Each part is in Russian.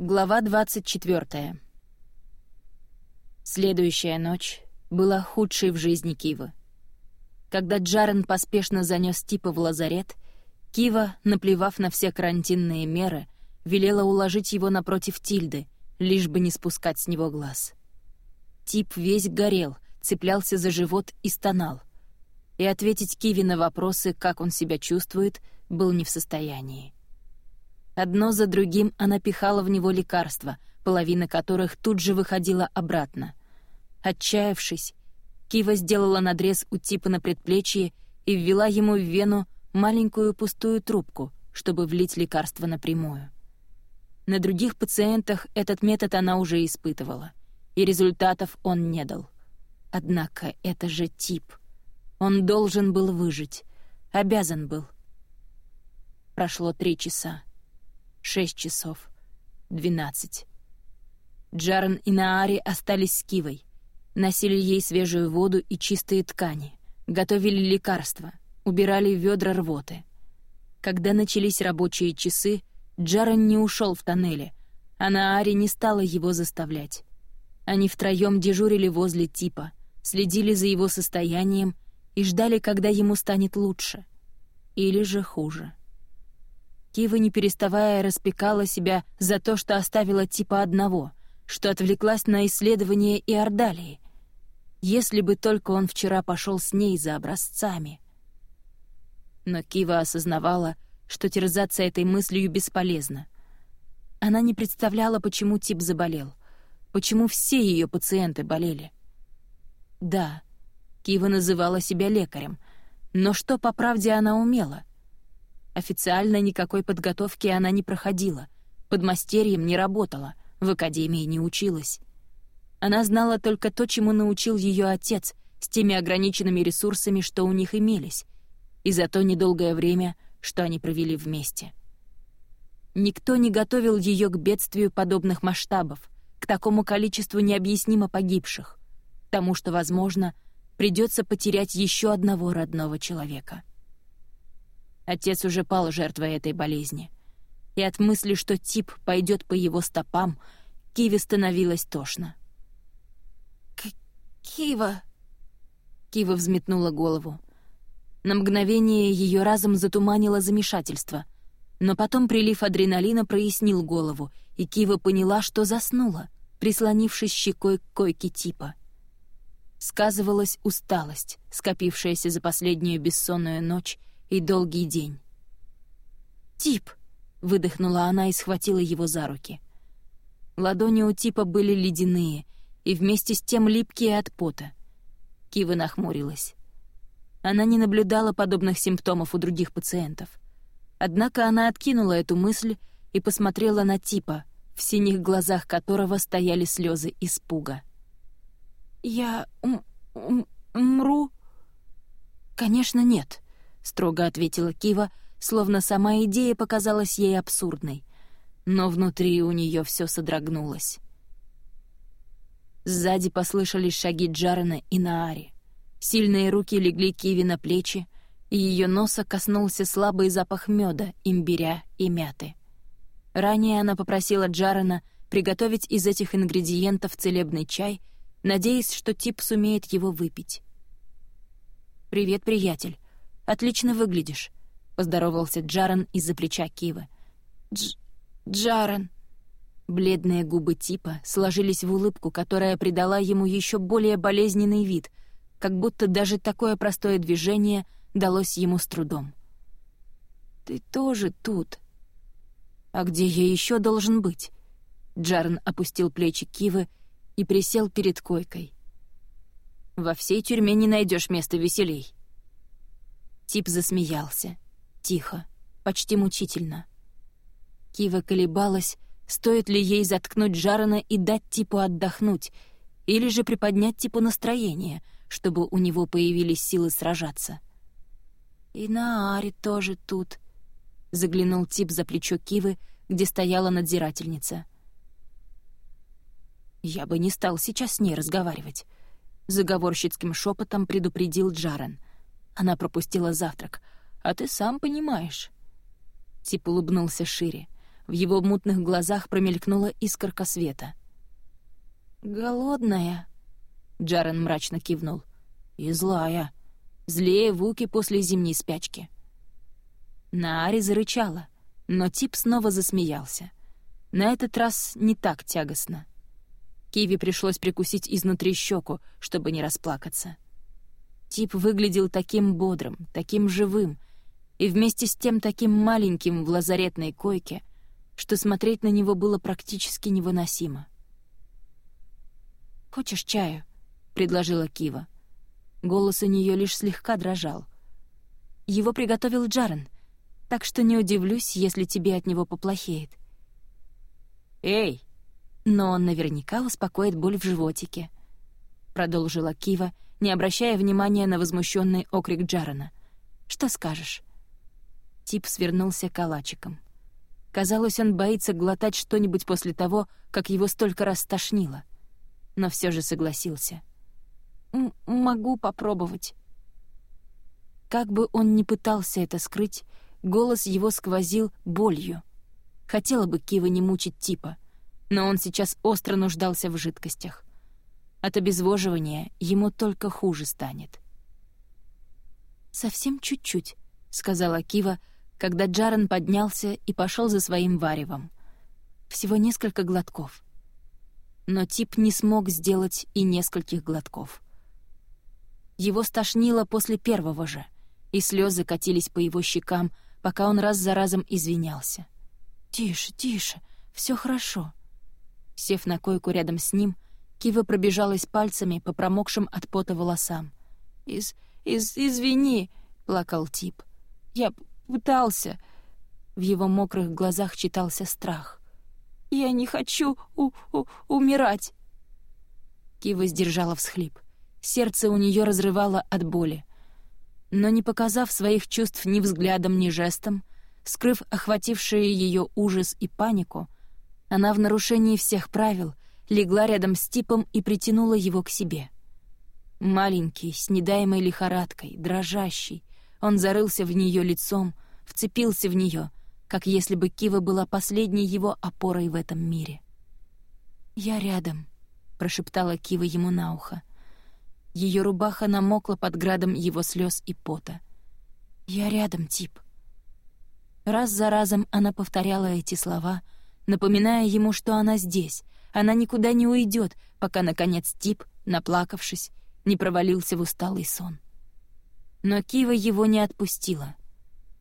Глава 24. Следующая ночь была худшей в жизни Кивы. Когда Джарен поспешно занес Типа в лазарет, Кива, наплевав на все карантинные меры, велела уложить его напротив Тильды, лишь бы не спускать с него глаз. Тип весь горел, цеплялся за живот и стонал. И ответить Киви на вопросы, как он себя чувствует, был не в состоянии. Одно за другим она пихала в него лекарства, половина которых тут же выходила обратно. Отчаявшись, Кива сделала надрез у типа на предплечье и ввела ему в вену маленькую пустую трубку, чтобы влить лекарство напрямую. На других пациентах этот метод она уже испытывала, и результатов он не дал. Однако это же тип. Он должен был выжить. Обязан был. Прошло три часа шесть часов, двенадцать. Джарен и Наари остались с Кивой, носили ей свежую воду и чистые ткани, готовили лекарства, убирали ведра рвоты. Когда начались рабочие часы, Джарен не ушел в тоннеле, а Наари не стала его заставлять. Они втроем дежурили возле типа, следили за его состоянием и ждали, когда ему станет лучше. Или же хуже. Кива, не переставая, распекала себя за то, что оставила типа одного, что отвлеклась на исследование Иордалии. Если бы только он вчера пошел с ней за образцами. Но Кива осознавала, что терзаться этой мыслью бесполезно. Она не представляла, почему тип заболел, почему все ее пациенты болели. Да, Кива называла себя лекарем, но что по правде она умела? Официально никакой подготовки она не проходила, под мастерьем не работала, в академии не училась. Она знала только то, чему научил ее отец, с теми ограниченными ресурсами, что у них имелись, и за то недолгое время, что они провели вместе. Никто не готовил ее к бедствию подобных масштабов, к такому количеству необъяснимо погибших, тому, что, возможно, придется потерять еще одного родного человека. Отец уже пал жертвой этой болезни. И от мысли, что тип пойдет по его стопам, Киви становилось тошно. К «Кива...» Кива взметнула голову. На мгновение ее разом затуманило замешательство, но потом прилив адреналина прояснил голову, и Кива поняла, что заснула, прислонившись щекой к койке типа. Сказывалась усталость, скопившаяся за последнюю бессонную ночь, и долгий день. «Тип!» — выдохнула она и схватила его за руки. Ладони у Типа были ледяные и вместе с тем липкие от пота. Кива нахмурилась. Она не наблюдала подобных симптомов у других пациентов. Однако она откинула эту мысль и посмотрела на Типа, в синих глазах которого стояли слезы испуга. «Я ум ум умру?» «Конечно, нет», строго ответила Кива, словно сама идея показалась ей абсурдной. Но внутри у нее все содрогнулось. Сзади послышались шаги Джарена и Наари. Сильные руки легли Киви на плечи, и ее носа коснулся слабый запах меда, имбиря и мяты. Ранее она попросила Джарена приготовить из этих ингредиентов целебный чай, надеясь, что тип сумеет его выпить. «Привет, приятель», Отлично выглядишь», — поздоровался Джаран из-за плеча Кивы. Дж... Джаран...» Бледные губы типа сложились в улыбку, которая придала ему еще более болезненный вид, как будто даже такое простое движение далось ему с трудом. «Ты тоже тут?» «А где я еще должен быть?» Джарн опустил плечи Кивы и присел перед койкой. «Во всей тюрьме не найдешь места веселей». Тип засмеялся. Тихо, почти мучительно. Кива колебалась, стоит ли ей заткнуть Жарана и дать Типу отдохнуть, или же приподнять Типу настроение, чтобы у него появились силы сражаться. «И Наари тоже тут», — заглянул Тип за плечо Кивы, где стояла надзирательница. «Я бы не стал сейчас с ней разговаривать», — заговорщицким шепотом предупредил Джаран — она пропустила завтрак. А ты сам понимаешь». Тип улыбнулся шире. в его мутных глазах промелькнула искорка света. «Голодная?» — Джарен мрачно кивнул. «И злая. Злее Вуки после зимней спячки». Наари зарычала, но тип снова засмеялся. На этот раз не так тягостно. Киви пришлось прикусить изнутри щеку, чтобы не расплакаться. Тип выглядел таким бодрым, таким живым, и вместе с тем таким маленьким в лазаретной койке, что смотреть на него было практически невыносимо. «Хочешь чаю?» — предложила Кива. Голос у нее лишь слегка дрожал. «Его приготовил Джарен, так что не удивлюсь, если тебе от него поплохеет». «Эй!» «Но он наверняка успокоит боль в животике», — продолжила Кива, не обращая внимания на возмущенный окрик Джарена. «Что скажешь?» Тип свернулся калачиком. Казалось, он боится глотать что-нибудь после того, как его столько раз тошнило. Но все же согласился. М «Могу попробовать». Как бы он ни пытался это скрыть, голос его сквозил болью. Хотела бы Кива не мучить типа, но он сейчас остро нуждался в жидкостях. От обезвоживания ему только хуже станет. «Совсем чуть-чуть», — сказала Кива, когда Джарен поднялся и пошел за своим варевом. Всего несколько глотков. Но тип не смог сделать и нескольких глотков. Его стошнило после первого же, и слезы катились по его щекам, пока он раз за разом извинялся. «Тише, тише, все хорошо». Сев на койку рядом с ним, Кива пробежалась пальцами по промокшим от пота волосам. «Из... из... извини», — плакал тип. «Я пытался...» В его мокрых глазах читался страх. «Я не хочу у... у... умирать!» Кива сдержала всхлип. Сердце у нее разрывало от боли. Но не показав своих чувств ни взглядом, ни жестом, скрыв охватившие ее ужас и панику, она в нарушении всех правил легла рядом с типом и притянула его к себе. Маленький, с недаемой лихорадкой, дрожащий, он зарылся в нее лицом, вцепился в нее, как если бы Кива была последней его опорой в этом мире. «Я рядом», — прошептала Кива ему на ухо. Ее рубаха намокла под градом его слез и пота. «Я рядом, тип». Раз за разом она повторяла эти слова, напоминая ему, что она здесь, она никуда не уйдет, пока, наконец, тип, наплакавшись, не провалился в усталый сон. Но Кива его не отпустила.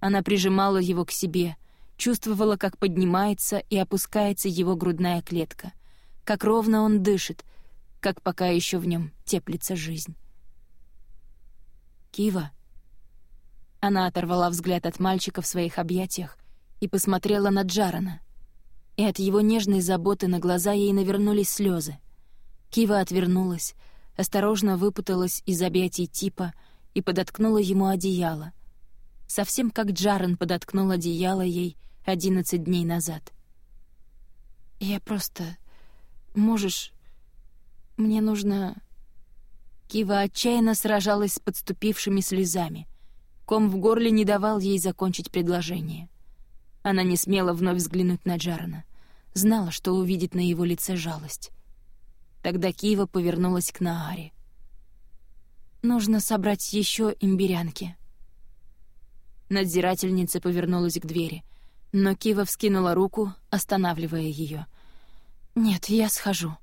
Она прижимала его к себе, чувствовала, как поднимается и опускается его грудная клетка, как ровно он дышит, как пока еще в нем теплится жизнь. «Кива», она оторвала взгляд от мальчика в своих объятиях и посмотрела на Джарана. И от его нежной заботы на глаза ей навернулись слезы. Кива отвернулась, осторожно выпуталась из объятий типа и подоткнула ему одеяло. Совсем как Джаран подоткнул одеяло ей одиннадцать дней назад. «Я просто... Можешь... Мне нужно...» Кива отчаянно сражалась с подступившими слезами — Ком в горле не давал ей закончить предложение. Она не смела вновь взглянуть на Джарана. Знала, что увидит на его лице жалость. Тогда Кива повернулась к Нааре. «Нужно собрать еще имбирянки». Надзирательница повернулась к двери, но Кива вскинула руку, останавливая ее. «Нет, я схожу.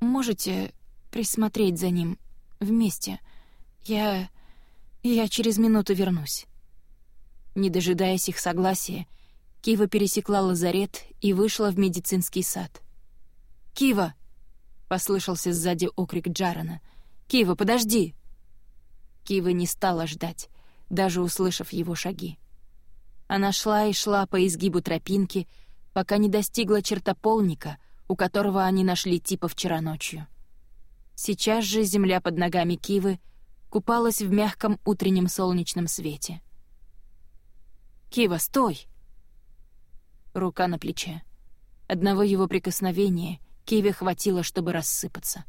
Можете присмотреть за ним вместе. Я...» Я через минуту вернусь». Не дожидаясь их согласия, Кива пересекла лазарет и вышла в медицинский сад. «Кива!» — послышался сзади окрик Джарана. «Кива, подожди!» Кива не стала ждать, даже услышав его шаги. Она шла и шла по изгибу тропинки, пока не достигла чертополника, у которого они нашли типа вчера ночью. Сейчас же земля под ногами Кивы — купалась в мягком утреннем солнечном свете. «Кива, стой!» Рука на плече. Одного его прикосновения Киве хватило, чтобы рассыпаться.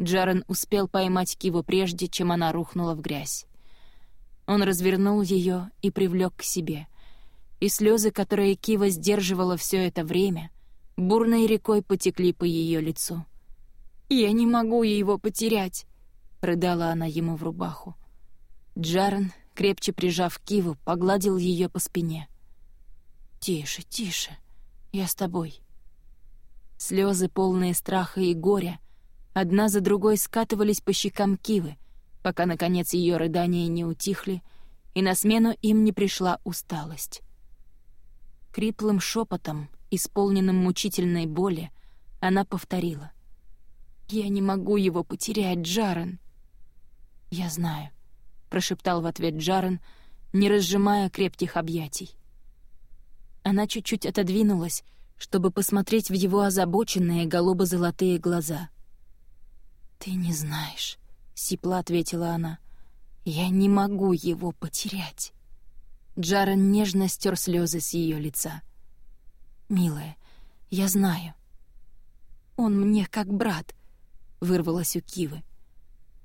Джарен успел поймать Киву прежде, чем она рухнула в грязь. Он развернул ее и привлек к себе. и слезы, которые Кива сдерживала все это время, бурной рекой потекли по ее лицу. «Я не могу его потерять!» — рыдала она ему в рубаху. Джарен, крепче прижав Киву, погладил ее по спине. «Тише, тише, я с тобой». Слезы, полные страха и горя, одна за другой скатывались по щекам Кивы, пока, наконец, ее рыдания не утихли, и на смену им не пришла усталость. Криплым шепотом, исполненным мучительной боли, она повторила. «Я не могу его потерять, Джарен!» «Я знаю», — прошептал в ответ Джарен, не разжимая крепких объятий. Она чуть-чуть отодвинулась, чтобы посмотреть в его озабоченные голубо-золотые глаза. «Ты не знаешь», — сипло ответила она. «Я не могу его потерять». Джарен нежно стер слезы с ее лица. «Милая, я знаю. Он мне как брат», — вырвалась у Кивы.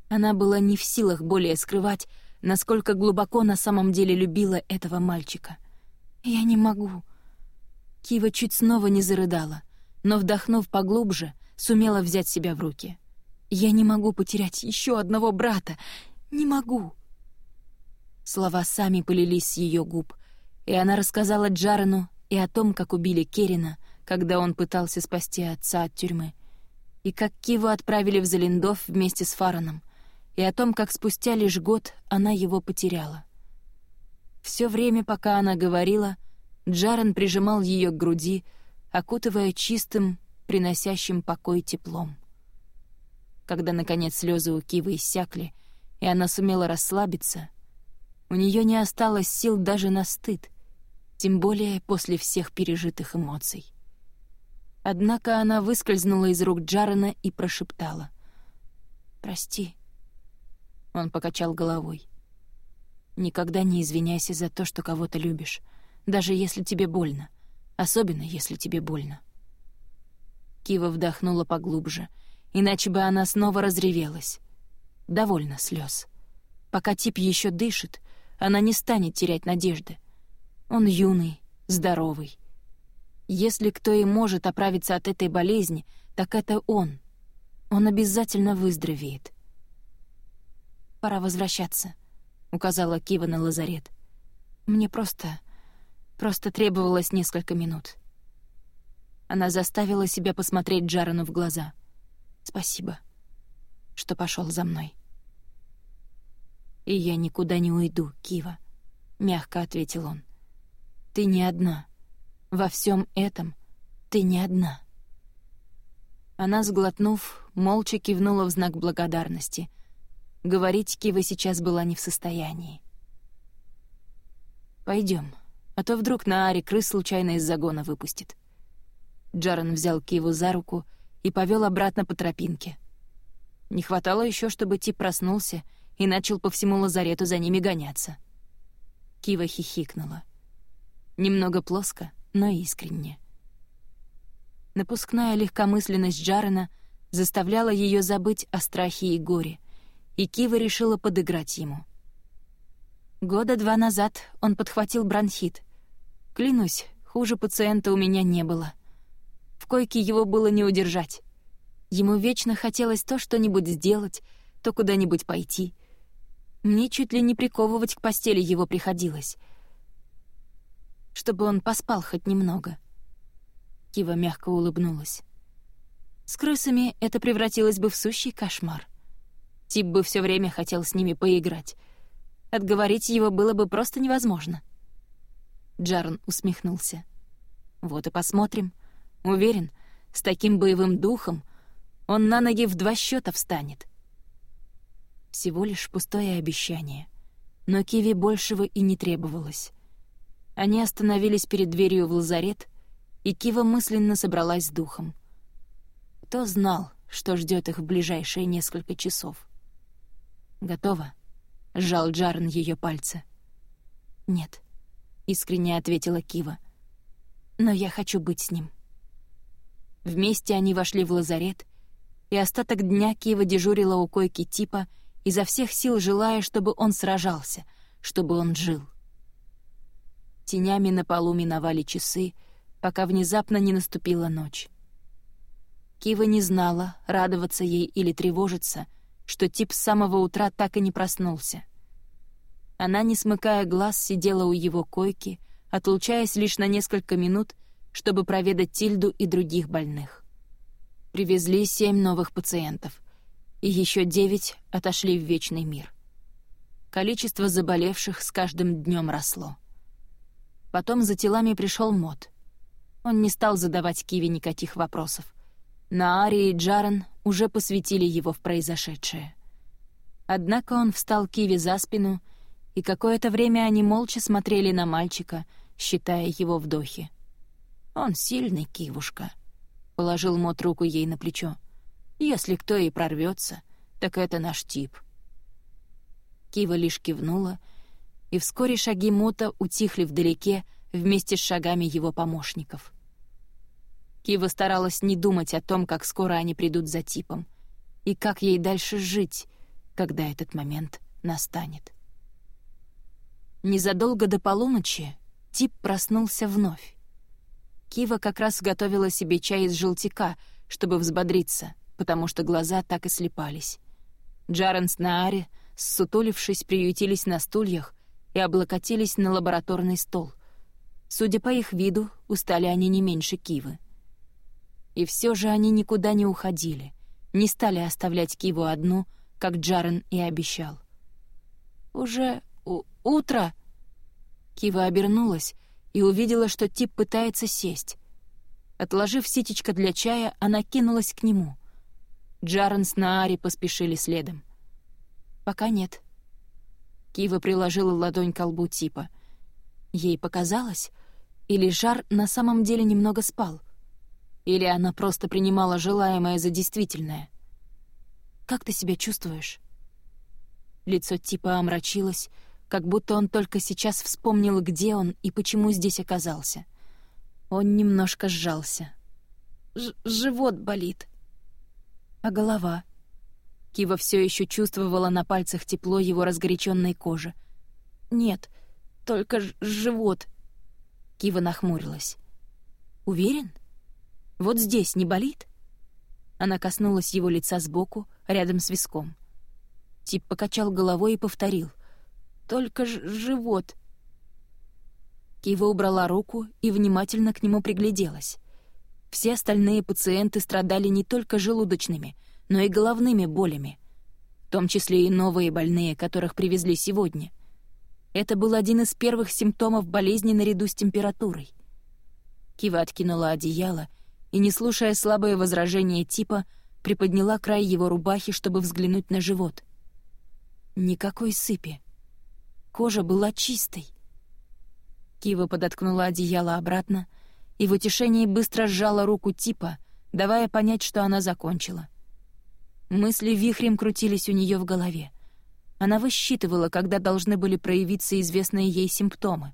Она была не в силах более скрывать, насколько глубоко на самом деле любила этого мальчика. «Я не могу». Кива чуть снова не зарыдала, но, вдохнув поглубже, сумела взять себя в руки. «Я не могу потерять еще одного брата! Не могу!» Слова сами полились с ее губ, и она рассказала Джарену и о том, как убили Керина, когда он пытался спасти отца от тюрьмы, и как Киву отправили в Залиндов вместе с Фараном, и о том, как спустя лишь год она его потеряла. Все время, пока она говорила, Джарен прижимал ее к груди, окутывая чистым, приносящим покой теплом. Когда, наконец, слезы у Кивы иссякли, и она сумела расслабиться, у нее не осталось сил даже на стыд, тем более после всех пережитых эмоций. Однако она выскользнула из рук Джарена и прошептала. «Прости». Он покачал головой. «Никогда не извиняйся за то, что кого-то любишь, даже если тебе больно, особенно если тебе больно». Кива вдохнула поглубже, иначе бы она снова разревелась. Довольно слез. Пока тип еще дышит, она не станет терять надежды. Он юный, здоровый. Если кто и может оправиться от этой болезни, так это он. Он обязательно выздоровеет. «Пора возвращаться», — указала Кива на лазарет. «Мне просто... просто требовалось несколько минут». Она заставила себя посмотреть Джарану в глаза. «Спасибо, что пошел за мной». «И я никуда не уйду, Кива», — мягко ответил он. «Ты не одна. Во всем этом ты не одна». Она, сглотнув, молча кивнула в знак благодарности. Говорить Кива сейчас была не в состоянии. Пойдем, а то вдруг на Аре крыс случайно из загона выпустит». Джарен взял Киву за руку и повел обратно по тропинке. Не хватало еще, чтобы Тип проснулся и начал по всему лазарету за ними гоняться. Кива хихикнула. Немного плоско, но искренне. Напускная легкомысленность Джарена заставляла ее забыть о страхе и горе, и Кива решила подыграть ему. Года два назад он подхватил бронхит. Клянусь, хуже пациента у меня не было. В койке его было не удержать. Ему вечно хотелось то что-нибудь сделать, то куда-нибудь пойти — мне чуть ли не приковывать к постели его приходилось. Чтобы он поспал хоть немного. Кива мягко улыбнулась. С крысами это превратилось бы в сущий кошмар. Тип бы все время хотел с ними поиграть. Отговорить его было бы просто невозможно. Джарн усмехнулся. «Вот и посмотрим. Уверен, с таким боевым духом он на ноги в два счета встанет». Всего лишь пустое обещание. Но Киви большего и не требовалось. Они остановились перед дверью в лазарет, и Кива мысленно собралась с духом. Кто знал, что ждет их в ближайшие несколько часов? «Готово?» — сжал Джарн ее пальцы. «Нет», — искренне ответила Кива. «Но я хочу быть с ним». Вместе они вошли в лазарет, и остаток дня Кива дежурила у койки типа — изо всех сил желая, чтобы он сражался, чтобы он жил. Тенями на полу миновали часы, пока внезапно не наступила ночь. Кива не знала, радоваться ей или тревожиться, что тип с самого утра так и не проснулся. Она, не смыкая глаз, сидела у его койки, отлучаясь лишь на несколько минут, чтобы проведать Тильду и других больных. Привезли семь новых пациентов, и еще девять отошли в вечный мир. Количество заболевших с каждым днем росло. Потом за телами пришел Мод. Он не стал задавать Киви никаких вопросов. Наари и Джарен уже посвятили его в произошедшее. Однако он встал Киви за спину, какое-то время они молча смотрели на мальчика, считая его вдохи. «Он сильный, Кивушка», — положил Мот руку ей на плечо. «Если кто и прорвется, так это наш тип». Кива лишь кивнула, и вскоре шаги Мота утихли вдалеке вместе с шагами его помощников. Кива старалась не думать о том, как скоро они придут за типом, и как ей дальше жить, когда этот момент настанет. Незадолго до полуночи тип проснулся вновь. Кива как раз готовила себе чай из желтика, чтобы взбодриться, потому что глаза так и слепались. Джарен с Наари, ссутулившись, приютились на стульях и облокотились на лабораторный стол. Судя по их виду, устали они не меньше Кивы. И все же они никуда не уходили, не стали оставлять Киву одну, как Джарен и обещал. «Уже утро!» Кива обернулась и увидела, что тип пытается сесть. Отложив ситечко для чая, она кинулась к нему. Джарен с Наари поспешили следом. «Пока нет». Кива приложила ладонь к лбу типа. Ей показалось, или жар на самом деле немного спал. Или она просто принимала желаемое за действительное? «Как ты себя чувствуешь?» Лицо типа омрачилось, как будто он только сейчас вспомнил, где он и почему здесь оказался. Он немножко сжался. Ж «Живот болит». «А голова?» Кива все еще чувствовала на пальцах тепло его разгоряченной кожи. «Нет, только живот». Кива нахмурилась. «Уверен?» Вот здесь не болит?» Она коснулась его лица сбоку, рядом с виском. Тип покачал головой и повторил. «Только живот». Кива убрала руку и внимательно к нему пригляделась. Все остальные пациенты страдали не только желудочными, но и головными болями, в том числе и новые больные, которых привезли сегодня. Это был один из первых симптомов болезни наряду с температурой. Кива откинула одеяло и, не слушая слабое возражение типа, приподняла край его рубахи, чтобы взглянуть на живот. Никакой сыпи. Кожа была чистой. Кива подоткнула одеяло обратно и в утешении быстро сжала руку типа, давая понять, что она закончила. Мысли вихрем крутились у нее в голове. Она высчитывала, когда должны были проявиться известные ей симптомы.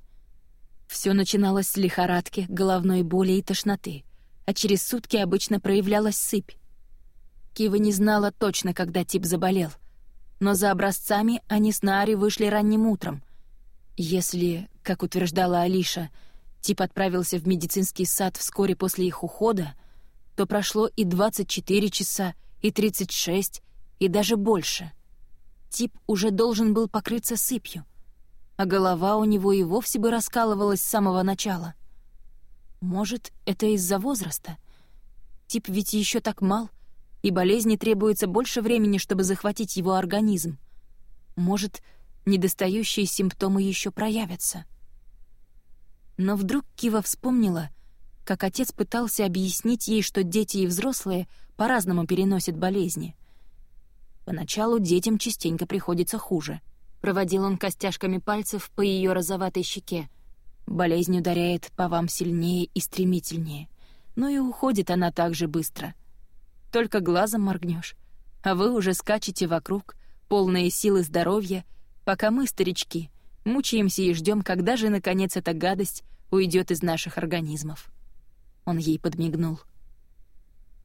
Все начиналось с лихорадки, головной боли и тошноты — а через сутки обычно проявлялась сыпь. Кива не знала точно, когда тип заболел, но за образцами они с Наари вышли ранним утром. Если, как утверждала Алиша, тип отправился в медицинский сад вскоре после их ухода, то прошло и 24 часа, и 36, и даже больше. Тип уже должен был покрыться сыпью, а голова у него и вовсе бы раскалывалась с самого начала. Может, это из-за возраста? Тип ведь еще так мал, и болезни требуется больше времени, чтобы захватить его организм. Может, недостающие симптомы еще проявятся. Но вдруг Кива вспомнила, как отец пытался объяснить ей, что дети и взрослые по-разному переносят болезни. Поначалу детям частенько приходится хуже. Проводил он костяшками пальцев по ее розоватой щеке — Болезнь ударяет по вам сильнее и стремительнее, но и уходит она так же быстро. Только глазом моргнешь, а вы уже скачете вокруг, полные силы здоровья, пока мы, старички, мучаемся и ждем, когда же, наконец, эта гадость уйдет из наших организмов. Он ей подмигнул.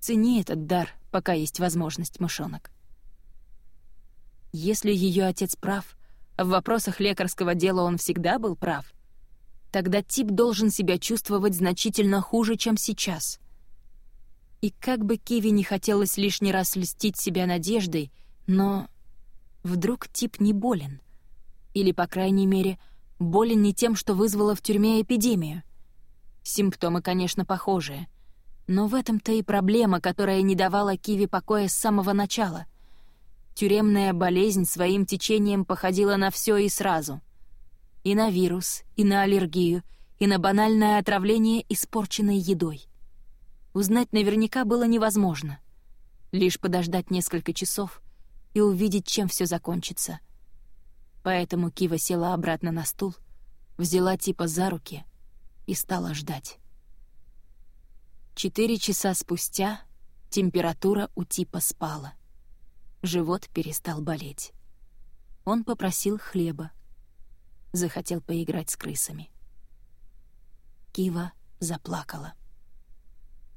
Цени этот дар, пока есть возможность, мышонок. Если ее отец прав, в вопросах лекарского дела он всегда был прав, тогда тип должен себя чувствовать значительно хуже, чем сейчас. И как бы Киви не хотелось лишний раз льстить себя надеждой, но вдруг тип не болен. Или, по крайней мере, болен не тем, что вызвало в тюрьме эпидемию. Симптомы, конечно, похожие. Но в этом-то и проблема, которая не давала Киви покоя с самого начала. Тюремная болезнь своим течением походила на все и сразу. И на вирус, и на аллергию, и на банальное отравление испорченной едой. Узнать наверняка было невозможно. Лишь подождать несколько часов и увидеть, чем все закончится. Поэтому Кива села обратно на стул, взяла типа за руки и стала ждать. Четыре часа спустя температура у типа спала. Живот перестал болеть. Он попросил хлеба. Захотел поиграть с крысами. Кива заплакала.